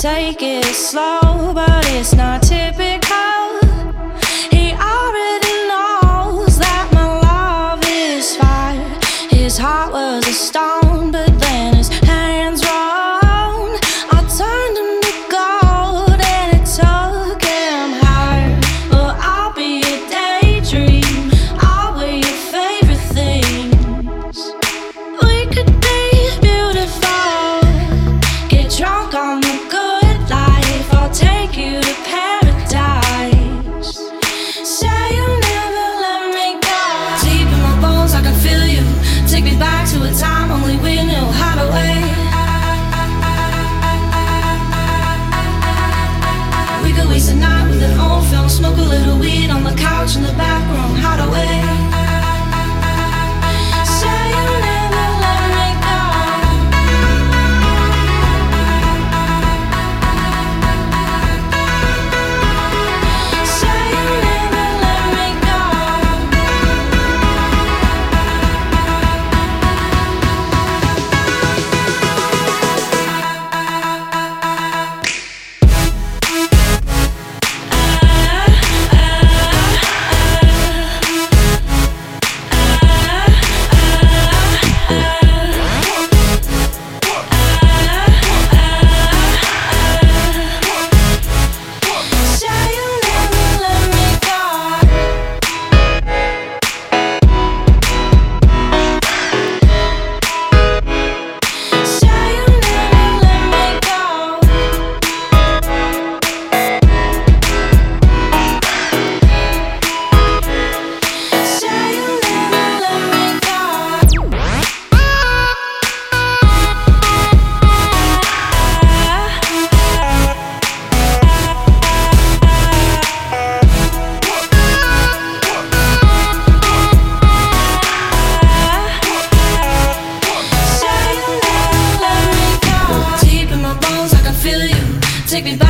take it slow, but it's not typical. He already knows that my love is fire. His heart was a stone, but then smoke a little weed on the couch in the back. take me back.